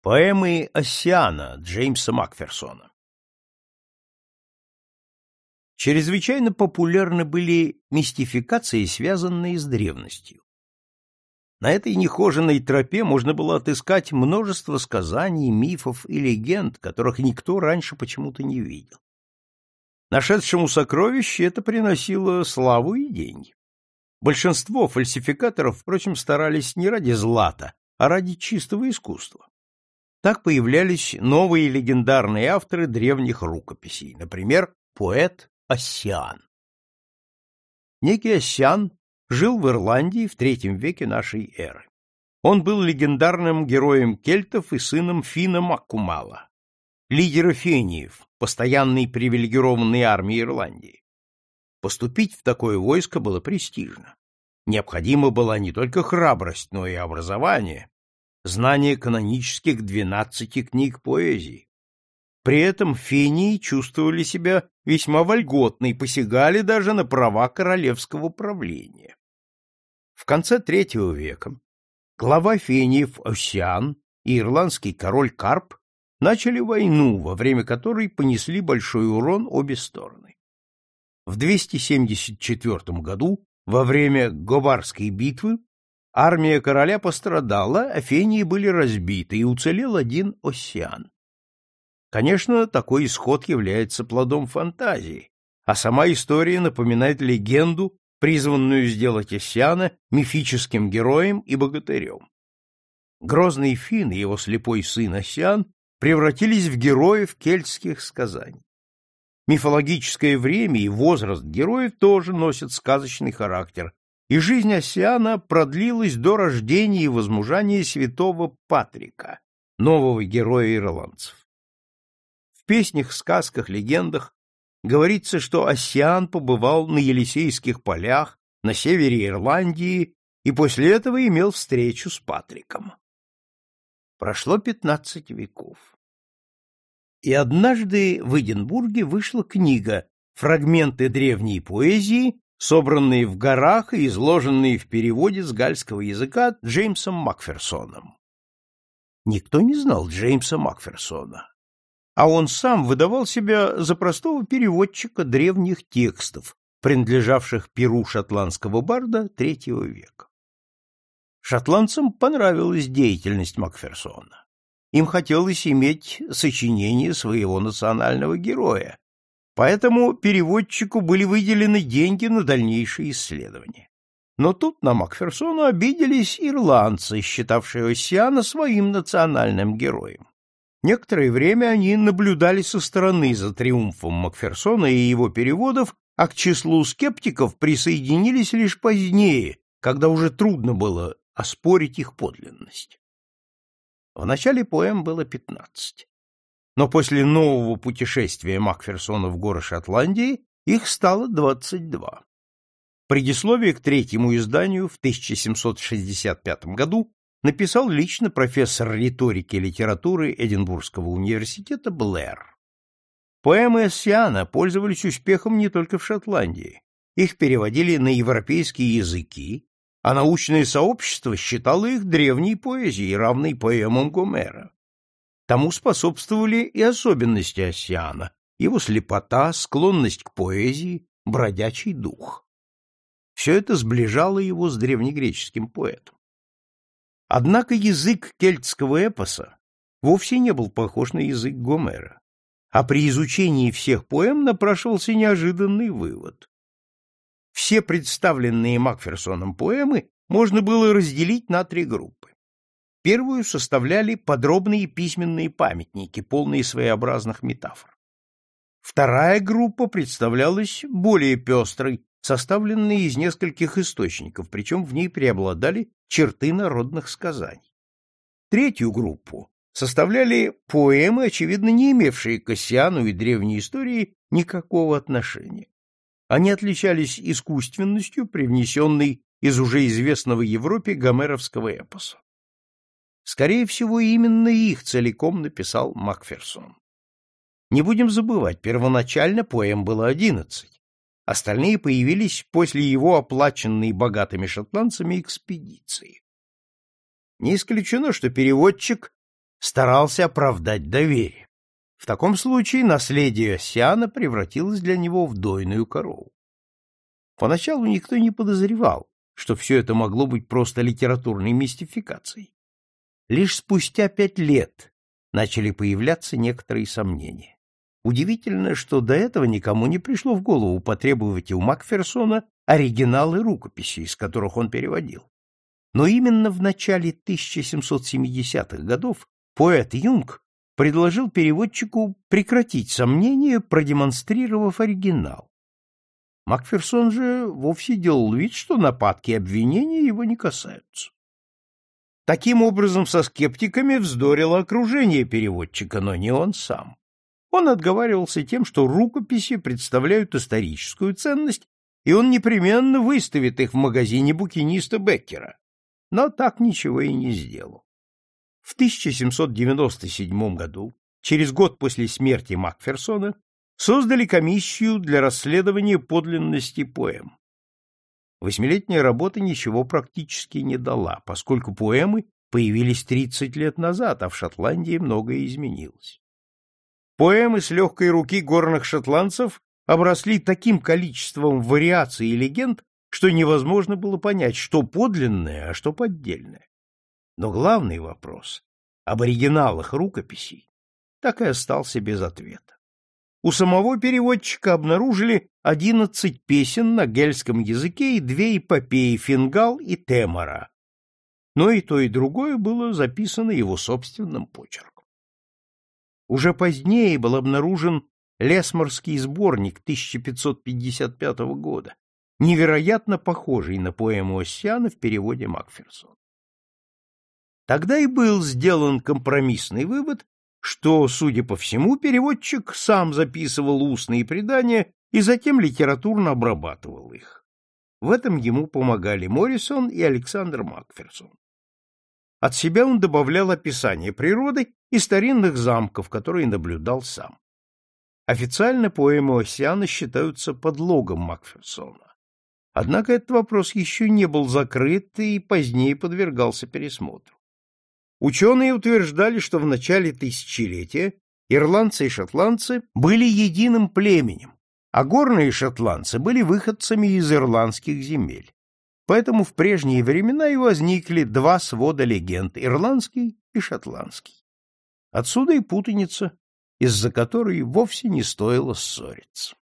Поэмы Оссиана Джеймса Макферсона Чрезвычайно популярны были мистификации, связанные с древностью. На этой нехоженной тропе можно было отыскать множество сказаний, мифов и легенд, которых никто раньше почему-то не видел. Нашедшему сокровище это приносило славу и деньги. Большинство фальсификаторов, впрочем, старались не ради злата, а ради чистого искусства. Так появлялись новые легендарные авторы древних рукописей, например, поэт Оссиан. Некий Оссиан жил в Ирландии в III веке нашей эры. Он был легендарным героем кельтов и сыном Фина Маккумала, лидера фениев, постоянной привилегированной армии Ирландии. Поступить в такое войско было престижно. Необходима была не только храбрость, но и образование, знание канонических двенадцати книг поэзии. При этом фении чувствовали себя весьма вольготно и посягали даже на права королевского правления. В конце третьего века глава фениев Осиан и ирландский король Карп начали войну, во время которой понесли большой урон обе стороны. В 274 году, во время Говарской битвы, армия короля пострадала, а фении были разбиты, и уцелел один Оссиан. Конечно, такой исход является плодом фантазии, а сама история напоминает легенду призванную сделать Оссиана мифическим героем и богатырем. Грозный Фин и его слепой сын Оссиан превратились в героев кельтских сказаний. Мифологическое время и возраст героев тоже носят сказочный характер, и жизнь Оссиана продлилась до рождения и возмужания святого Патрика, нового героя ирландцев. В песнях, сказках, легендах говорится, что Оссиан побывал на Елисейских полях на севере Ирландии и после этого имел встречу с Патриком. Прошло пятнадцать веков. И однажды в Эдинбурге вышла книга «Фрагменты древней поэзии», собранные в горах и изложенные в переводе с гальского языка Джеймсом Макферсоном. Никто не знал Джеймса Макферсона а он сам выдавал себя за простого переводчика древних текстов, принадлежавших перу шотландского барда третьего века. Шотландцам понравилась деятельность Макферсона. Им хотелось иметь сочинение своего национального героя, поэтому переводчику были выделены деньги на дальнейшие исследования. Но тут на Макферсона обиделись ирландцы, считавшие Оссиана своим национальным героем. Некоторое время они наблюдали со стороны за триумфом Макферсона и его переводов, а к числу скептиков присоединились лишь позднее, когда уже трудно было оспорить их подлинность. В начале поэм было пятнадцать. Но после нового путешествия Макферсона в горы Шотландии их стало двадцать два. Предисловие к третьему изданию в 1765 году написал лично профессор риторики и литературы Эдинбургского университета Блэр. Поэмы Оссиана пользовались успехом не только в Шотландии. Их переводили на европейские языки, а научное сообщество считало их древней поэзией, равной поэмам Гомера. Тому способствовали и особенности Оссиана, его слепота, склонность к поэзии, бродячий дух. Все это сближало его с древнегреческим поэтом. Однако язык кельтского эпоса вовсе не был похож на язык Гомера, а при изучении всех поэм напрашивался неожиданный вывод. Все представленные Макферсоном поэмы можно было разделить на три группы. Первую составляли подробные письменные памятники, полные своеобразных метафор. Вторая группа представлялась более пестрой, составленной из нескольких источников, причем в ней преобладали черты народных сказаний. Третью группу составляли поэмы, очевидно, не имевшие к Оссиану и древней истории никакого отношения. Они отличались искусственностью, привнесенной из уже известного Европе гомеровского эпоса. Скорее всего, именно их целиком написал Макферсон. Не будем забывать, первоначально поэм было одиннадцать, Остальные появились после его оплаченной богатыми шотландцами экспедиции. Не исключено, что переводчик старался оправдать доверие. В таком случае наследие Сиана превратилось для него в дойную корову. Поначалу никто не подозревал, что все это могло быть просто литературной мистификацией. Лишь спустя пять лет начали появляться некоторые сомнения. Удивительно, что до этого никому не пришло в голову потребовать у Макферсона оригиналы рукописей, из которых он переводил. Но именно в начале 1770-х годов поэт Юнг предложил переводчику прекратить сомнения, продемонстрировав оригинал. Макферсон же вовсе делал вид, что нападки и обвинения его не касаются. Таким образом, со скептиками вздорило окружение переводчика, но не он сам. Он отговаривался тем, что рукописи представляют историческую ценность, и он непременно выставит их в магазине букиниста Беккера. Но так ничего и не сделал. В 1797 году, через год после смерти Макферсона, создали комиссию для расследования подлинности поэм. Восьмилетняя работа ничего практически не дала, поскольку поэмы появились 30 лет назад, а в Шотландии многое изменилось. Поэмы с легкой руки горных шотландцев обросли таким количеством вариаций и легенд, что невозможно было понять, что подлинное, а что поддельное. Но главный вопрос об оригиналах рукописей так и остался без ответа. У самого переводчика обнаружили одиннадцать песен на гельском языке и две эпопеи «Фингал» и «Темора». Но и то, и другое было записано его собственным почерком. Уже позднее был обнаружен Лесморский сборник 1555 года, невероятно похожий на поэму Оссиана в переводе Макферсона. Тогда и был сделан компромиссный вывод, что, судя по всему, переводчик сам записывал устные предания и затем литературно обрабатывал их. В этом ему помогали Моррисон и Александр Макферсон. От себя он добавлял описание природы и старинных замков, которые наблюдал сам. Официально поэмы Осиана считаются подлогом Макферсона. Однако этот вопрос еще не был закрыт и позднее подвергался пересмотру. Ученые утверждали, что в начале тысячелетия ирландцы и шотландцы были единым племенем, а горные шотландцы были выходцами из ирландских земель. Поэтому в прежние времена и возникли два свода легенд – ирландский и шотландский. Отсюда и путаница, из-за которой вовсе не стоило ссориться.